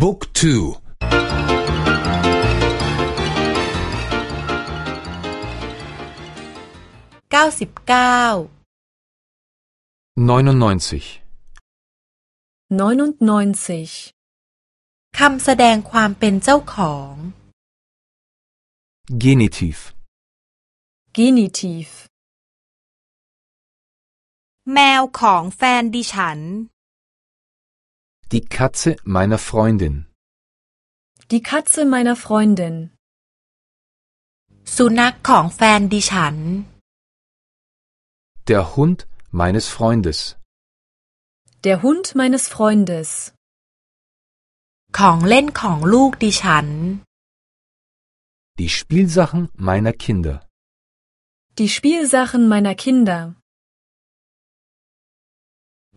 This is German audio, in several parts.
บุ๊กทูเก้าสิบเก้า99 99. คำแสดงความเป็นเจ้าของ Genitiv Genitiv. แมวของแฟนดิฉัน Die Katze meiner Freundin Die Katze meiner Freundin. สุนัขของแฟนดิฉัน Der Hund meines Freundes Der Hund meines Freundes. ของเล่นของลูกดิฉัน Die Spielsachen meiner Kinder Die Spielsachen meiner Kinder.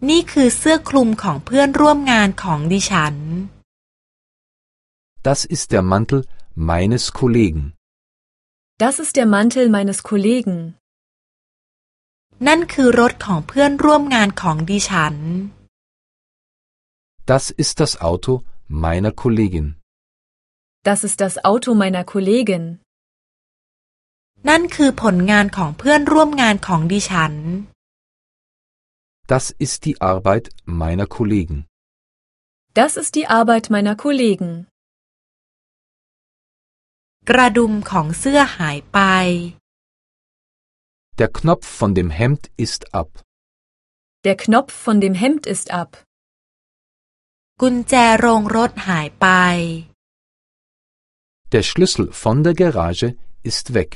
นี่คือเสื้อคลุมของเพื่อนร่วมงานของดิฉัน Das ist der Mantel meines Kollegen Das ist der Mantel meines Kollegen. นั่นคือรถของเพื่อนร่วมงานของดิฉัน Das ist das Auto meiner Kollegin Das ist das Auto meiner Kollegin. นั่นคือผลงานของเพื่อนร่วมงานของดิฉัน Das ist die Arbeit meiner Kollegen Das ist die Arbeit meiner Kollegen. กระดุมของเสื้อหายไป Der Knopf von dem Hemd ist ab Der Knopf von dem Hemd ist ab. กุญแจโรงรถหายไป Der Schlüssel von der Garage ist weg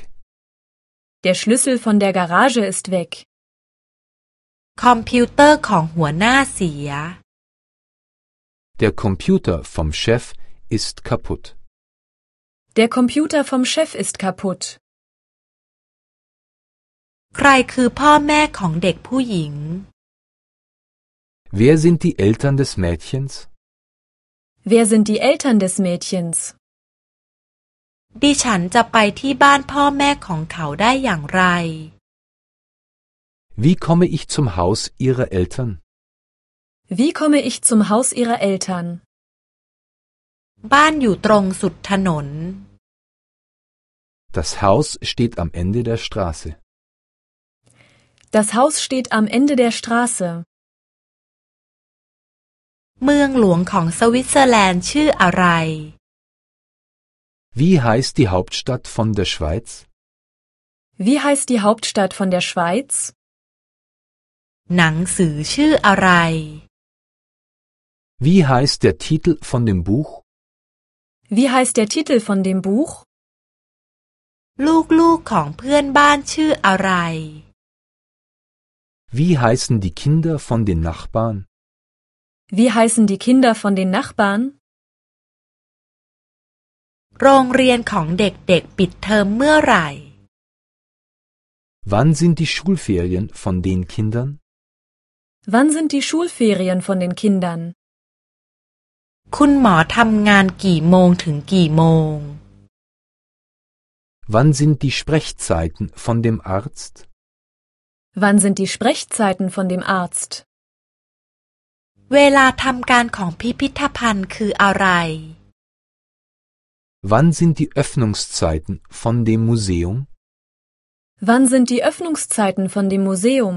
Der Schlüssel von der Garage ist weg. คอมพิวเตอร์ของหัวหน้าเสีย Der Computer vom Chef ist kaputt Der Computer vom Chef ist kaputt. ใครคือพ่อแม่ของเด็กผู้หญิง Wer sind die Eltern des Mädchens? Wer sind die Eltern des Mädchens? ดิฉันจะไปที่บ้านพ่อแม่ของเขาได้อย่างไร Wie komme ich zum Haus ihrer Eltern? Wie komme ich zum Haus ihrer Eltern? บ้านอยู่ตรงสุดถนน Das Haus steht am Ende der Straße. Das Haus steht am Ende der Straße. เมืองหลวงของสวิตเซอร์แลนด์ชื่ออะไร Wie heißt die Hauptstadt von der Schweiz? Wie heißt die Hauptstadt von der Schweiz? หนังสือชื่ออะไร Wie heißt der Titel von dem Buch? Wie heißt der Titel von dem Buch? ลูกๆของเพื่อนบ้านชื่ออะไร Wie heißen die Kinder von den Nachbarn? Wie heißen die Kinder von den Nachbarn? โรงเรียนของเด็กๆปิดเทอมเมื่อไหร่ Wann sind die Schulferien von den Kindern? Wann sind die Schulferien von den Kindern? คุณหมอทำงานกี่โมงถึงกี่โมง Wann sind die Sprechzeiten von dem Arzt? Wann sind die Sprechzeiten von dem Arzt? เวลาทำการของพิพิธภัณฑ์คืออะไร Wann sind die Öffnungszeiten von dem Museum? Wann sind die Öffnungszeiten von dem Museum?